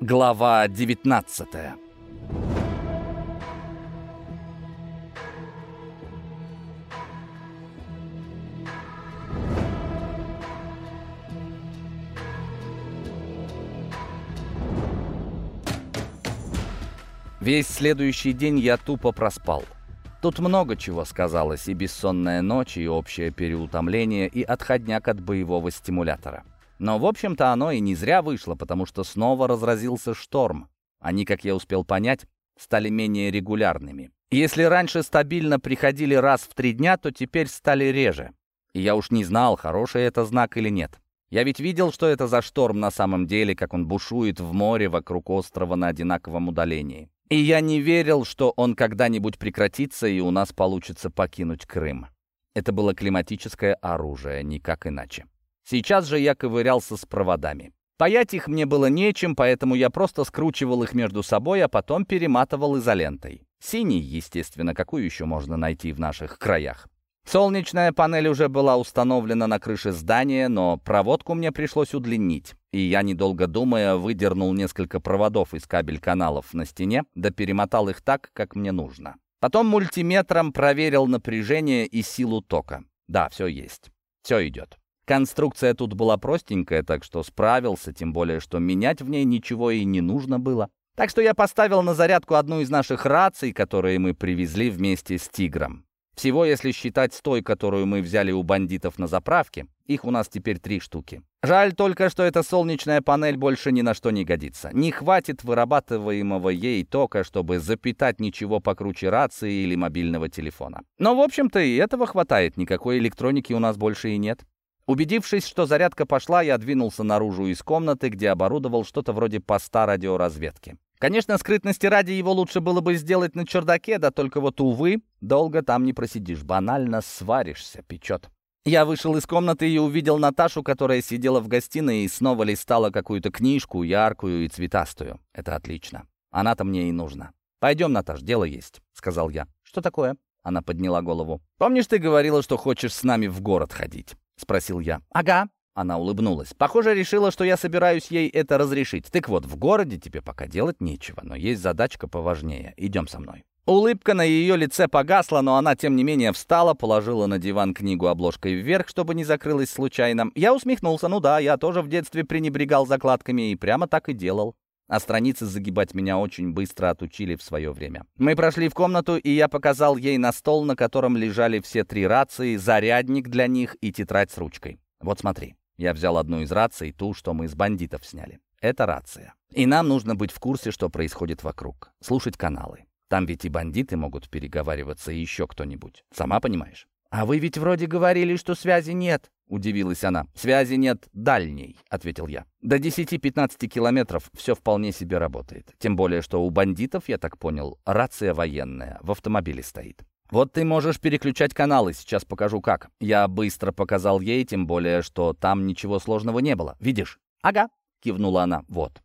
Глава 19 Весь следующий день я тупо проспал. Тут много чего сказалось, и бессонная ночь, и общее переутомление, и отходняк от боевого стимулятора. Но, в общем-то, оно и не зря вышло, потому что снова разразился шторм. Они, как я успел понять, стали менее регулярными. Если раньше стабильно приходили раз в три дня, то теперь стали реже. И я уж не знал, хороший это знак или нет. Я ведь видел, что это за шторм на самом деле, как он бушует в море вокруг острова на одинаковом удалении. И я не верил, что он когда-нибудь прекратится, и у нас получится покинуть Крым. Это было климатическое оружие, никак иначе. Сейчас же я ковырялся с проводами. Паять их мне было нечем, поэтому я просто скручивал их между собой, а потом перематывал изолентой. Синий, естественно, какую еще можно найти в наших краях. Солнечная панель уже была установлена на крыше здания, но проводку мне пришлось удлинить. И я, недолго думая, выдернул несколько проводов из кабель-каналов на стене, да перемотал их так, как мне нужно. Потом мультиметром проверил напряжение и силу тока. Да, все есть. Все идет. Конструкция тут была простенькая, так что справился, тем более, что менять в ней ничего и не нужно было. Так что я поставил на зарядку одну из наших раций, которые мы привезли вместе с «Тигром». Всего, если считать той, которую мы взяли у бандитов на заправке, их у нас теперь три штуки. Жаль только, что эта солнечная панель больше ни на что не годится. Не хватит вырабатываемого ей тока, чтобы запитать ничего покруче рации или мобильного телефона. Но, в общем-то, и этого хватает. Никакой электроники у нас больше и нет. Убедившись, что зарядка пошла, я двинулся наружу из комнаты, где оборудовал что-то вроде поста радиоразведки. Конечно, скрытности ради его лучше было бы сделать на чердаке, да только вот, увы, долго там не просидишь, банально сваришься, печет. Я вышел из комнаты и увидел Наташу, которая сидела в гостиной и снова листала какую-то книжку, яркую и цветастую. Это отлично. Она-то мне и нужна. «Пойдем, Наташ, дело есть», — сказал я. «Что такое?» Она подняла голову. «Помнишь, ты говорила, что хочешь с нами в город ходить?» — спросил я. «Ага». Она улыбнулась. Похоже, решила, что я собираюсь ей это разрешить. Так вот, в городе тебе пока делать нечего, но есть задачка поважнее. Идем со мной. Улыбка на ее лице погасла, но она, тем не менее, встала, положила на диван книгу обложкой вверх, чтобы не закрылась случайно. Я усмехнулся. Ну да, я тоже в детстве пренебрегал закладками и прямо так и делал. А страницы загибать меня очень быстро отучили в свое время. Мы прошли в комнату, и я показал ей на стол, на котором лежали все три рации, зарядник для них и тетрадь с ручкой. Вот смотри. Я взял одну из раций, ту, что мы с бандитов сняли. Это рация. И нам нужно быть в курсе, что происходит вокруг. Слушать каналы. Там ведь и бандиты могут переговариваться, и еще кто-нибудь. Сама понимаешь? «А вы ведь вроде говорили, что связи нет», — удивилась она. «Связи нет дальней», — ответил я. «До 10-15 километров все вполне себе работает. Тем более, что у бандитов, я так понял, рация военная, в автомобиле стоит. «Вот ты можешь переключать каналы, сейчас покажу как». Я быстро показал ей, тем более, что там ничего сложного не было. «Видишь?» «Ага», — кивнула она. «Вот».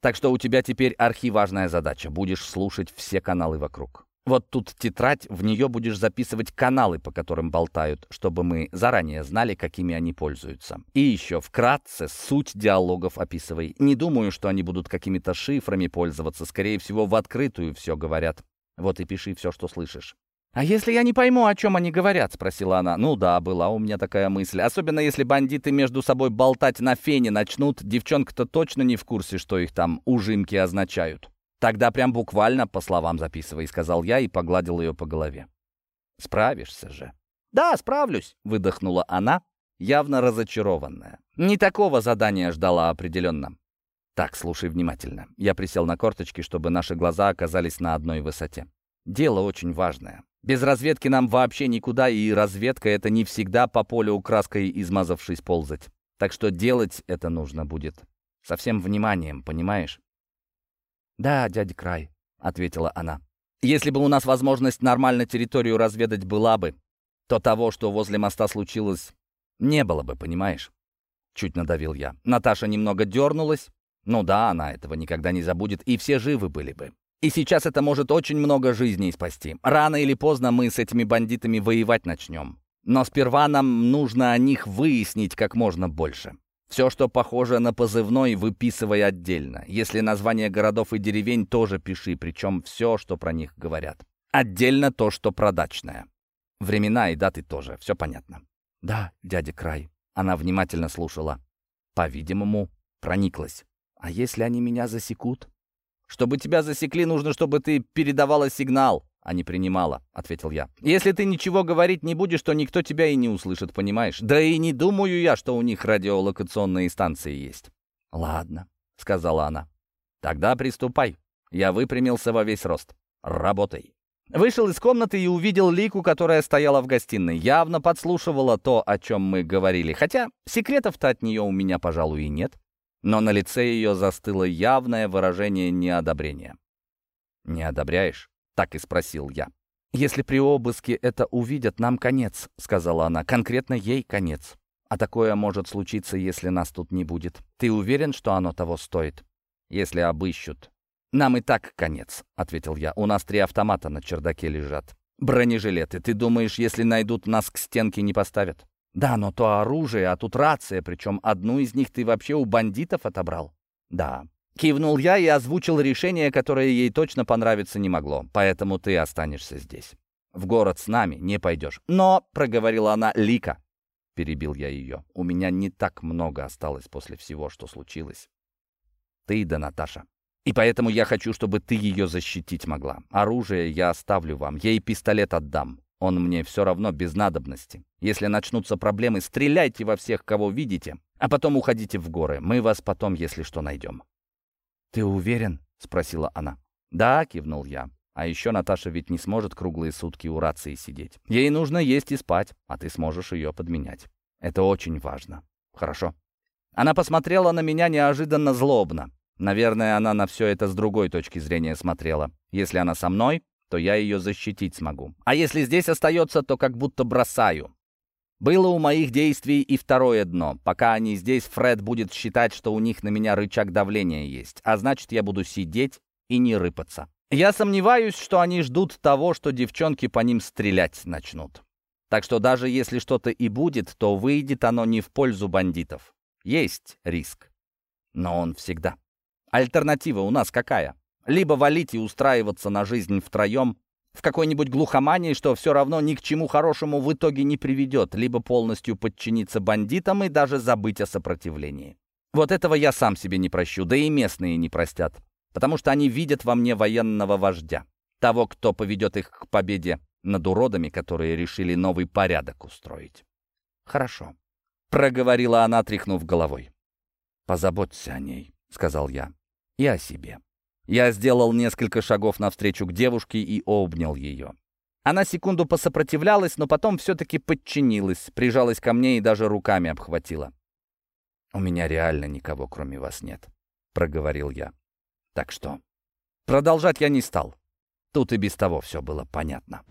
«Так что у тебя теперь архиважная задача. Будешь слушать все каналы вокруг. Вот тут тетрадь, в нее будешь записывать каналы, по которым болтают, чтобы мы заранее знали, какими они пользуются. И еще вкратце суть диалогов описывай. Не думаю, что они будут какими-то шифрами пользоваться. Скорее всего, в открытую все говорят. Вот и пиши все, что слышишь. «А если я не пойму, о чем они говорят?» — спросила она. «Ну да, была у меня такая мысль. Особенно если бандиты между собой болтать на фене начнут, девчонка-то точно не в курсе, что их там ужимки означают». «Тогда прям буквально по словам записывай», — сказал я и погладил ее по голове. «Справишься же». «Да, справлюсь», — выдохнула она, явно разочарованная. Не такого задания ждала определенно. «Так, слушай внимательно». Я присел на корточки, чтобы наши глаза оказались на одной высоте. «Дело очень важное. Без разведки нам вообще никуда, и разведка — это не всегда по полю краской измазавшись ползать. Так что делать это нужно будет со всем вниманием, понимаешь? «Да, дядя Край», — ответила она. «Если бы у нас возможность нормально территорию разведать была бы, то того, что возле моста случилось, не было бы, понимаешь?» Чуть надавил я. Наташа немного дернулась. Ну да, она этого никогда не забудет, и все живы были бы. И сейчас это может очень много жизней спасти. Рано или поздно мы с этими бандитами воевать начнем. Но сперва нам нужно о них выяснить как можно больше. Все, что похоже на позывной, выписывай отдельно. Если название городов и деревень, тоже пиши, причем все, что про них говорят. Отдельно то, что продачное. Времена и даты тоже, все понятно. Да, дядя Край. Она внимательно слушала. По-видимому, прониклась. А если они меня засекут? Чтобы тебя засекли, нужно, чтобы ты передавала сигнал, а не принимала, — ответил я. Если ты ничего говорить не будешь, то никто тебя и не услышит, понимаешь? Да и не думаю я, что у них радиолокационные станции есть. Ладно, — сказала она. Тогда приступай. Я выпрямился во весь рост. Работай. Вышел из комнаты и увидел Лику, которая стояла в гостиной. Явно подслушивала то, о чем мы говорили. Хотя секретов-то от нее у меня, пожалуй, и нет. Но на лице ее застыло явное выражение неодобрения. «Не одобряешь?» — так и спросил я. «Если при обыске это увидят, нам конец», — сказала она. «Конкретно ей конец. А такое может случиться, если нас тут не будет. Ты уверен, что оно того стоит? Если обыщут, «Нам и так конец», — ответил я. «У нас три автомата на чердаке лежат. Бронежилеты. Ты думаешь, если найдут, нас к стенке не поставят?» «Да, но то оружие, а тут рация, причем одну из них ты вообще у бандитов отобрал?» «Да». Кивнул я и озвучил решение, которое ей точно понравиться не могло. «Поэтому ты останешься здесь. В город с нами не пойдешь». «Но», — проговорила она, — «Лика». Перебил я ее. «У меня не так много осталось после всего, что случилось. Ты да Наташа. И поэтому я хочу, чтобы ты ее защитить могла. Оружие я оставлю вам, ей пистолет отдам. Он мне все равно без надобности. Если начнутся проблемы, стреляйте во всех, кого видите, а потом уходите в горы. Мы вас потом, если что, найдем». «Ты уверен?» — спросила она. «Да», — кивнул я. «А еще Наташа ведь не сможет круглые сутки у рации сидеть. Ей нужно есть и спать, а ты сможешь ее подменять. Это очень важно. Хорошо?» Она посмотрела на меня неожиданно злобно. Наверное, она на все это с другой точки зрения смотрела. Если она со мной, то я ее защитить смогу. А если здесь остается, то как будто бросаю. Было у моих действий и второе дно. Пока они здесь, Фред будет считать, что у них на меня рычаг давления есть. А значит, я буду сидеть и не рыпаться. Я сомневаюсь, что они ждут того, что девчонки по ним стрелять начнут. Так что даже если что-то и будет, то выйдет оно не в пользу бандитов. Есть риск. Но он всегда. Альтернатива у нас какая? Либо валить и устраиваться на жизнь втроем, в какой-нибудь глухомании, что все равно ни к чему хорошему в итоге не приведет, либо полностью подчиниться бандитам и даже забыть о сопротивлении. Вот этого я сам себе не прощу, да и местные не простят, потому что они видят во мне военного вождя, того, кто поведет их к победе над уродами, которые решили новый порядок устроить. «Хорошо», — проговорила она, тряхнув головой. «Позаботься о ней», — сказал я и о себе. Я сделал несколько шагов навстречу к девушке и обнял ее. Она секунду посопротивлялась, но потом все-таки подчинилась, прижалась ко мне и даже руками обхватила. «У меня реально никого, кроме вас, нет», — проговорил я. «Так что...» Продолжать я не стал. Тут и без того все было понятно.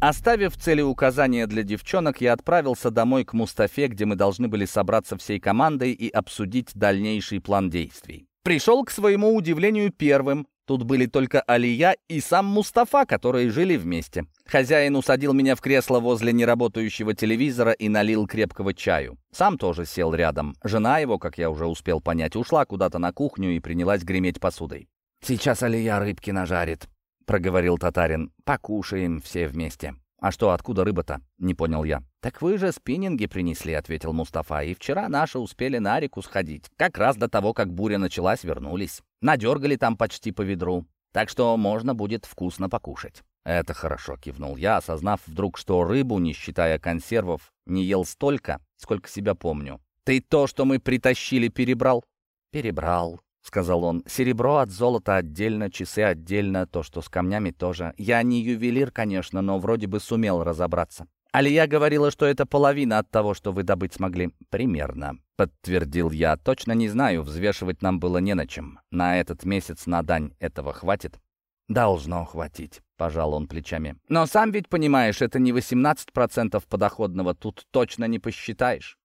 Оставив целеуказания для девчонок, я отправился домой к Мустафе, где мы должны были собраться всей командой и обсудить дальнейший план действий. Пришел, к своему удивлению, первым. Тут были только Алия и сам Мустафа, которые жили вместе. Хозяин усадил меня в кресло возле неработающего телевизора и налил крепкого чаю. Сам тоже сел рядом. Жена его, как я уже успел понять, ушла куда-то на кухню и принялась греметь посудой. «Сейчас Алия рыбки нажарит», проговорил татарин. «Покушаем все вместе». «А что, откуда рыба-то?» — не понял я. «Так вы же спиннинги принесли», — ответил Мустафа. «И вчера наши успели на реку сходить. Как раз до того, как буря началась, вернулись. Надергали там почти по ведру. Так что можно будет вкусно покушать». «Это хорошо», — кивнул я, осознав вдруг, что рыбу, не считая консервов, не ел столько, сколько себя помню. «Ты то, что мы притащили, перебрал?» «Перебрал», — сказал он. «Серебро от золота отдельно, часы отдельно, то, что с камнями тоже. Я не ювелир, конечно, но вроде бы сумел разобраться. Алия говорила, что это половина от того, что вы добыть смогли. Примерно, подтвердил я. Точно не знаю, взвешивать нам было не на чем. На этот месяц на дань этого хватит? Должно хватить, пожал он плечами. Но сам ведь понимаешь, это не 18% подоходного, тут точно не посчитаешь.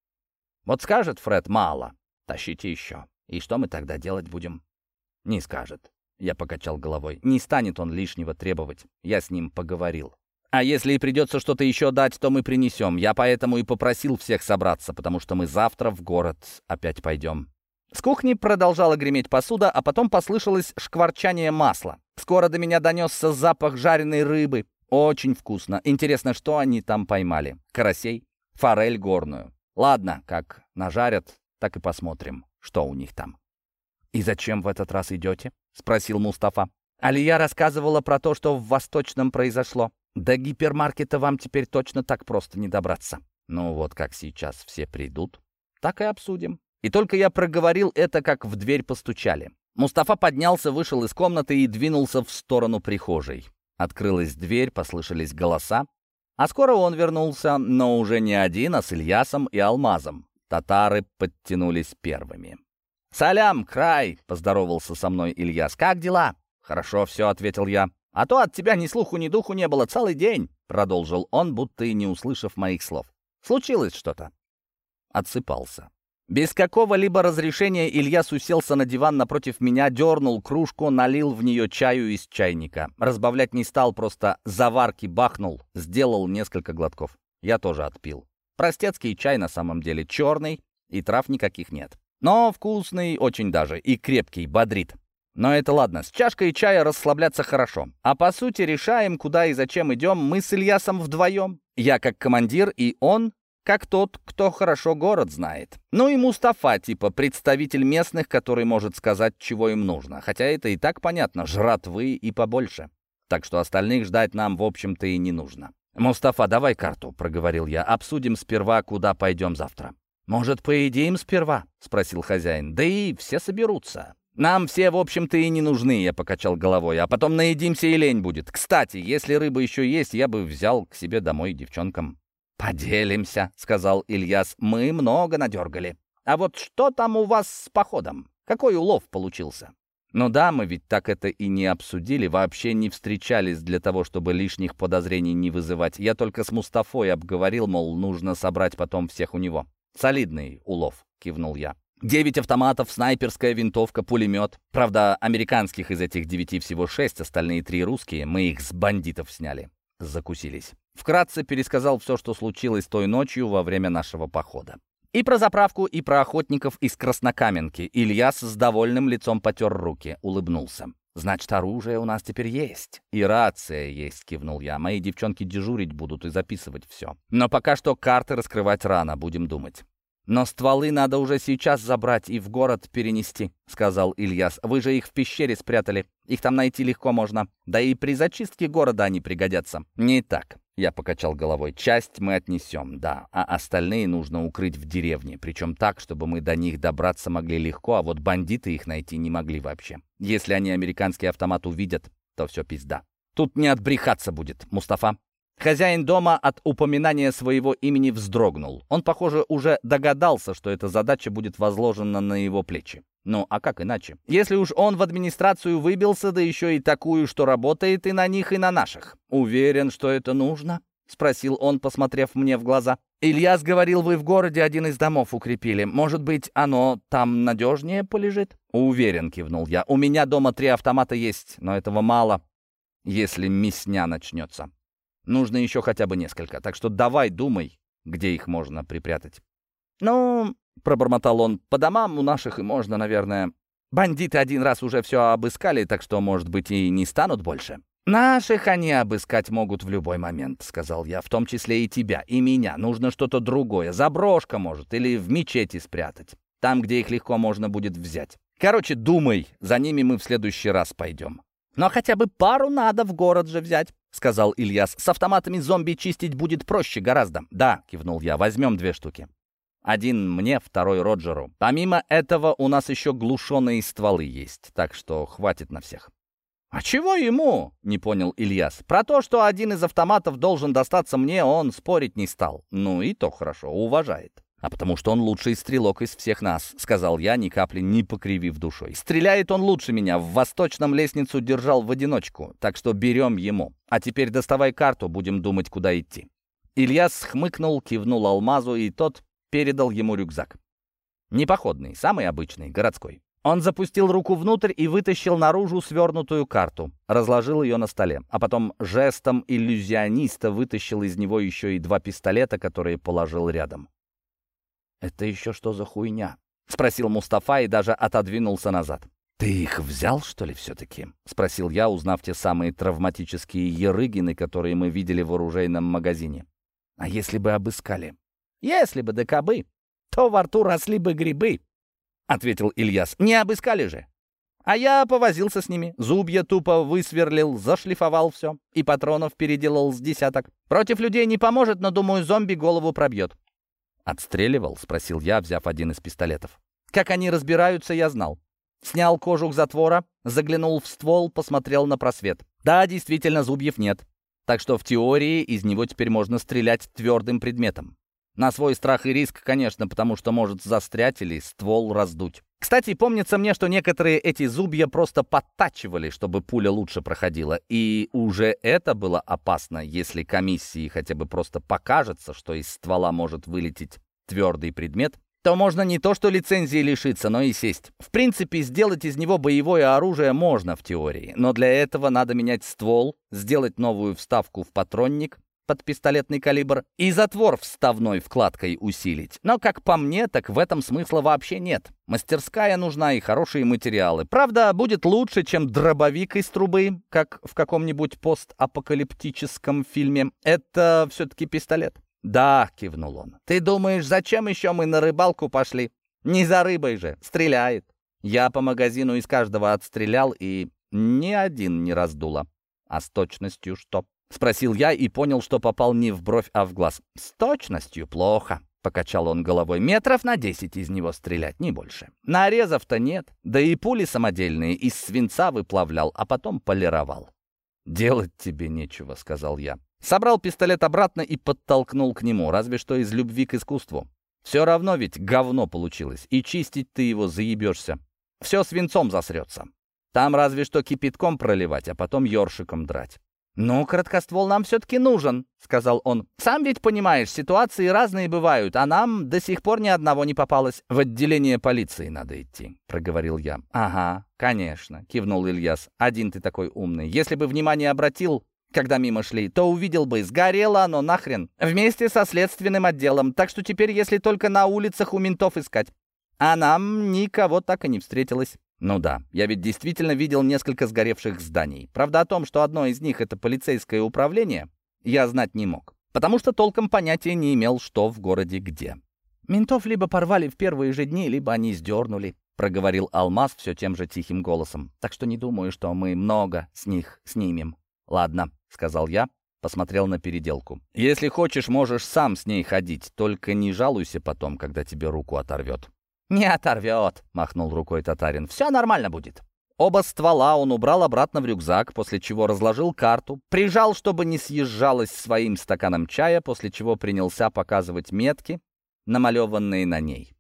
Вот скажет Фред «мало», тащите еще. И что мы тогда делать будем? Не скажет. Я покачал головой. Не станет он лишнего требовать. Я с ним поговорил. А если и придется что-то еще дать, то мы принесем. Я поэтому и попросил всех собраться, потому что мы завтра в город опять пойдем. С кухни продолжала греметь посуда, а потом послышалось шкварчание масла. Скоро до меня донесся запах жареной рыбы. Очень вкусно. Интересно, что они там поймали? Карасей? Форель горную. Ладно, как нажарят, так и посмотрим, что у них там. «И зачем в этот раз идете?» — спросил Мустафа. Алия рассказывала про то, что в Восточном произошло. До гипермаркета вам теперь точно так просто не добраться. Ну вот как сейчас все придут, так и обсудим. И только я проговорил это, как в дверь постучали. Мустафа поднялся, вышел из комнаты и двинулся в сторону прихожей. Открылась дверь, послышались голоса. А скоро он вернулся, но уже не один, а с Ильясом и Алмазом. Татары подтянулись первыми. «Салям, край!» — поздоровался со мной Ильяс. «Как дела?» «Хорошо все», — ответил я. «А то от тебя ни слуху, ни духу не было целый день», — продолжил он, будто и не услышав моих слов. «Случилось что-то?» Отсыпался. Без какого-либо разрешения Ильяс уселся на диван напротив меня, дернул кружку, налил в нее чаю из чайника. Разбавлять не стал, просто заварки бахнул, сделал несколько глотков. Я тоже отпил. Простецкий чай на самом деле черный, и трав никаких нет. Но вкусный очень даже, и крепкий, бодрит. Но это ладно, с чашкой чая расслабляться хорошо. А по сути решаем, куда и зачем идем мы с Ильясом вдвоем. Я как командир, и он как тот, кто хорошо город знает. Ну и Мустафа, типа представитель местных, который может сказать, чего им нужно. Хотя это и так понятно, жратвы и побольше. Так что остальных ждать нам, в общем-то, и не нужно. «Мустафа, давай карту», — проговорил я. «Обсудим сперва, куда пойдем завтра». «Может, поедим сперва?» — спросил хозяин. «Да и все соберутся». «Нам все, в общем-то, и не нужны», — я покачал головой. «А потом наедимся и лень будет. Кстати, если рыба еще есть, я бы взял к себе домой девчонкам». «Поделимся», — сказал Ильяс. «Мы много надергали. А вот что там у вас с походом? Какой улов получился?» «Ну да, мы ведь так это и не обсудили, вообще не встречались для того, чтобы лишних подозрений не вызывать. Я только с Мустафой обговорил, мол, нужно собрать потом всех у него. Солидный улов», — кивнул я. Девять автоматов, снайперская винтовка, пулемет. Правда, американских из этих девяти всего шесть, остальные три русские. Мы их с бандитов сняли. Закусились. Вкратце пересказал все, что случилось той ночью во время нашего похода. И про заправку, и про охотников из Краснокаменки. Ильяс с довольным лицом потер руки, улыбнулся. «Значит, оружие у нас теперь есть. И рация есть», — кивнул я. «Мои девчонки дежурить будут и записывать все. Но пока что карты раскрывать рано, будем думать». «Но стволы надо уже сейчас забрать и в город перенести», — сказал Ильяс. «Вы же их в пещере спрятали. Их там найти легко можно. Да и при зачистке города они пригодятся». «Не так», — я покачал головой. «Часть мы отнесем, да, а остальные нужно укрыть в деревне. Причем так, чтобы мы до них добраться могли легко, а вот бандиты их найти не могли вообще. Если они американский автомат увидят, то все пизда». «Тут не отбрехаться будет, Мустафа», Хозяин дома от упоминания своего имени вздрогнул. Он, похоже, уже догадался, что эта задача будет возложена на его плечи. Ну, а как иначе? Если уж он в администрацию выбился, да еще и такую, что работает и на них, и на наших. Уверен, что это нужно? — спросил он, посмотрев мне в глаза. «Ильяс говорил, вы в городе один из домов укрепили. Может быть, оно там надежнее полежит?» «Уверен», — кивнул я. «У меня дома три автомата есть, но этого мало, если мясня начнется. Нужно еще хотя бы несколько, так что давай думай, где их можно припрятать». «Ну, — пробормотал он, — по домам у наших и можно, наверное. Бандиты один раз уже все обыскали, так что, может быть, и не станут больше». «Наших они обыскать могут в любой момент», — сказал я, — «в том числе и тебя, и меня. Нужно что-то другое, заброшка, может, или в мечети спрятать, там, где их легко можно будет взять. Короче, думай, за ними мы в следующий раз пойдем». «Но хотя бы пару надо в город же взять», — сказал Ильяс. «С автоматами зомби чистить будет проще гораздо». «Да», — кивнул я, — «возьмем две штуки». Один мне, второй Роджеру. Помимо этого у нас еще глушеные стволы есть, так что хватит на всех. «А чего ему?» — не понял Ильяс. «Про то, что один из автоматов должен достаться мне, он спорить не стал. Ну и то хорошо, уважает». «А потому что он лучший стрелок из всех нас», — сказал я, ни капли не покривив душой. «Стреляет он лучше меня, в восточном лестницу держал в одиночку, так что берем ему. А теперь доставай карту, будем думать, куда идти». Ильяс хмыкнул, кивнул алмазу, и тот передал ему рюкзак. Не походный, самый обычный, городской. Он запустил руку внутрь и вытащил наружу свернутую карту, разложил ее на столе, а потом жестом иллюзиониста вытащил из него еще и два пистолета, которые положил рядом. «Это еще что за хуйня?» — спросил Мустафа и даже отодвинулся назад. «Ты их взял, что ли, все-таки?» — спросил я, узнав те самые травматические ерыгины, которые мы видели в оружейном магазине. «А если бы обыскали?» «Если бы да кобы, то во рту росли бы грибы», — ответил Ильяс. «Не обыскали же». А я повозился с ними, зубья тупо высверлил, зашлифовал все и патронов переделал с десяток. Против людей не поможет, но, думаю, зомби голову пробьет. «Отстреливал?» — спросил я, взяв один из пистолетов. Как они разбираются, я знал. Снял кожух затвора, заглянул в ствол, посмотрел на просвет. Да, действительно, зубьев нет. Так что в теории из него теперь можно стрелять твердым предметом. На свой страх и риск, конечно, потому что может застрять или ствол раздуть. Кстати, помнится мне, что некоторые эти зубья просто подтачивали, чтобы пуля лучше проходила. И уже это было опасно, если комиссии хотя бы просто покажется, что из ствола может вылететь твердый предмет, то можно не то что лицензии лишиться, но и сесть. В принципе, сделать из него боевое оружие можно в теории, но для этого надо менять ствол, сделать новую вставку в патронник, под пистолетный калибр и затвор вставной вкладкой усилить. Но, как по мне, так в этом смысла вообще нет. Мастерская нужна и хорошие материалы. Правда, будет лучше, чем дробовик из трубы, как в каком-нибудь постапокалиптическом фильме. Это все-таки пистолет. «Да», — кивнул он. «Ты думаешь, зачем еще мы на рыбалку пошли? Не за рыбой же, стреляет». Я по магазину из каждого отстрелял, и ни один не раздуло. А с точностью что? — спросил я и понял, что попал не в бровь, а в глаз. «С точностью плохо», — покачал он головой. «Метров на десять из него стрелять, не больше. Нарезов-то нет. Да и пули самодельные из свинца выплавлял, а потом полировал». «Делать тебе нечего», — сказал я. Собрал пистолет обратно и подтолкнул к нему, разве что из любви к искусству. Все равно ведь говно получилось, и чистить ты его заебешься. Все свинцом засрется. Там разве что кипятком проливать, а потом ёршиком драть. «Ну, краткоствол нам все-таки нужен», — сказал он. «Сам ведь понимаешь, ситуации разные бывают, а нам до сих пор ни одного не попалось». «В отделение полиции надо идти», — проговорил я. «Ага, конечно», — кивнул Ильяс. «Один ты такой умный. Если бы внимание обратил, когда мимо шли, то увидел бы, сгорело оно нахрен, вместе со следственным отделом, так что теперь если только на улицах у ментов искать. А нам никого так и не встретилось». Ну да, я ведь действительно видел несколько сгоревших зданий. Правда, о том, что одно из них — это полицейское управление, я знать не мог, потому что толком понятия не имел, что в городе где. «Ментов либо порвали в первые же дни, либо они сдернули», — проговорил Алмаз все тем же тихим голосом. «Так что не думаю, что мы много с них снимем». «Ладно», — сказал я, посмотрел на переделку. «Если хочешь, можешь сам с ней ходить, только не жалуйся потом, когда тебе руку оторвет». «Не оторвет», — махнул рукой татарин. «Все нормально будет». Оба ствола он убрал обратно в рюкзак, после чего разложил карту, прижал, чтобы не съезжалось своим стаканом чая, после чего принялся показывать метки, намалеванные на ней.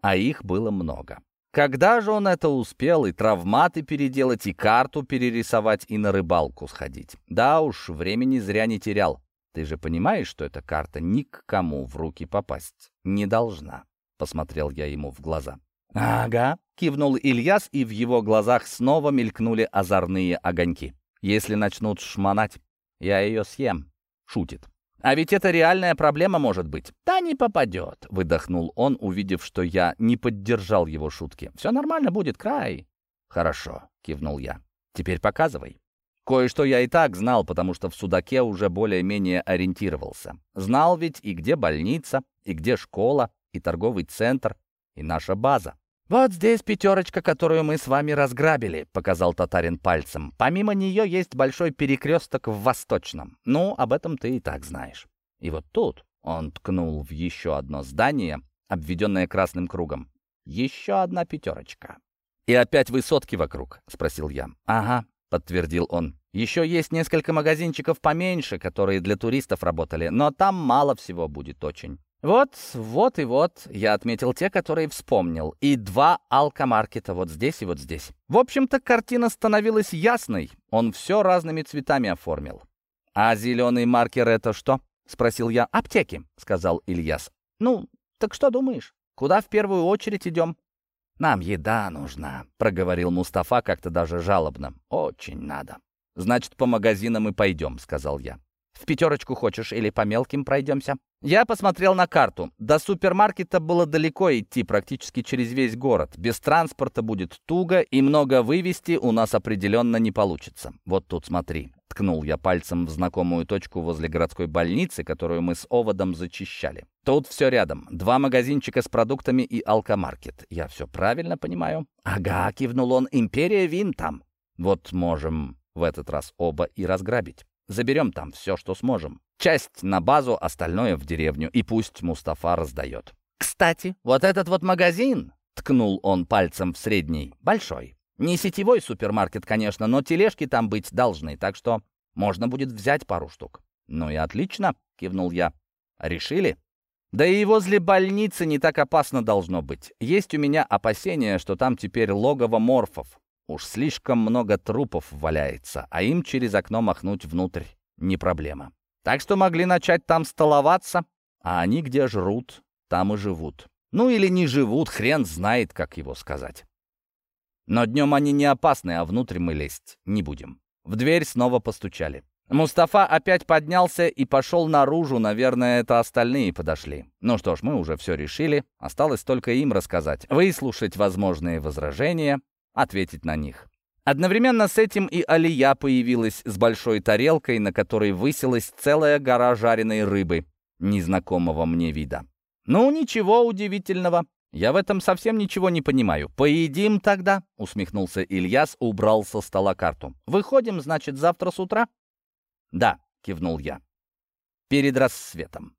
А их было много. Когда же он это успел и травматы переделать, и карту перерисовать, и на рыбалку сходить? Да уж, времени зря не терял. Ты же понимаешь, что эта карта ни к кому в руки попасть не должна. — посмотрел я ему в глаза. «Ага», — кивнул Ильяс, и в его глазах снова мелькнули озорные огоньки. «Если начнут шмонать, я ее съем», — шутит. «А ведь это реальная проблема может быть». «Да не попадет», — выдохнул он, увидев, что я не поддержал его шутки. «Все нормально будет, край». «Хорошо», — кивнул я. «Теперь показывай». Кое-что я и так знал, потому что в Судаке уже более-менее ориентировался. Знал ведь и где больница, и где школа, и торговый центр, и наша база. «Вот здесь пятерочка, которую мы с вами разграбили», — показал татарин пальцем. «Помимо нее есть большой перекресток в Восточном. Ну, об этом ты и так знаешь. И вот тут он ткнул в еще одно здание, обведенное красным кругом. Еще одна пятерочка. «И опять высотки вокруг?» — спросил я. «Ага», — подтвердил он. «Еще есть несколько магазинчиков поменьше, которые для туристов работали, но там мало всего будет очень. Вот, вот и вот, я отметил те, которые вспомнил. И два алкомаркета вот здесь и вот здесь. В общем-то, картина становилась ясной. Он все разными цветами оформил. «А зеленый маркер это что?» — спросил я. «Аптеки», — сказал Ильяс. «Ну, Так что думаешь, куда в первую очередь идем?» «Нам еда нужна», — проговорил Мустафа как-то даже жалобно. «Очень надо». «Значит, по магазинам и пойдем», — сказал я. «В пятерочку хочешь или по мелким пройдемся?» Я посмотрел на карту. До супермаркета было далеко идти, практически через весь город. Без транспорта будет туго, и много вывести у нас определенно не получится. Вот тут смотри. Ткнул я пальцем в знакомую точку возле городской больницы, которую мы с оводом зачищали. Тут все рядом. Два магазинчика с продуктами и алкомаркет. Я все правильно понимаю? Ага, кивнул он. Империя вин там. Вот можем в этот раз оба и разграбить. Заберем там все, что сможем. Часть на базу, остальное в деревню. И пусть Мустафа раздает. «Кстати, вот этот вот магазин», — ткнул он пальцем в средний, — «большой. Не сетевой супермаркет, конечно, но тележки там быть должны, так что можно будет взять пару штук». «Ну и отлично», — кивнул я. «Решили?» «Да и возле больницы не так опасно должно быть. Есть у меня опасения, что там теперь логово морфов. Уж слишком много трупов валяется, а им через окно махнуть внутрь не проблема. Так что могли начать там столоваться, а они где жрут, там и живут. Ну или не живут, хрен знает, как его сказать. Но днем они не опасны, а внутрь мы лезть не будем. В дверь снова постучали. Мустафа опять поднялся и пошел наружу, наверное, это остальные подошли. Ну что ж, мы уже все решили, осталось только им рассказать, выслушать возможные возражения, ответить на них. Одновременно с этим и Алия появилась с большой тарелкой, на которой высилась целая гора жареной рыбы, незнакомого мне вида. «Ну, ничего удивительного. Я в этом совсем ничего не понимаю. Поедим тогда?» — усмехнулся Ильяс, убрал со стола карту. «Выходим, значит, завтра с утра?» «Да», — кивнул я. «Перед рассветом».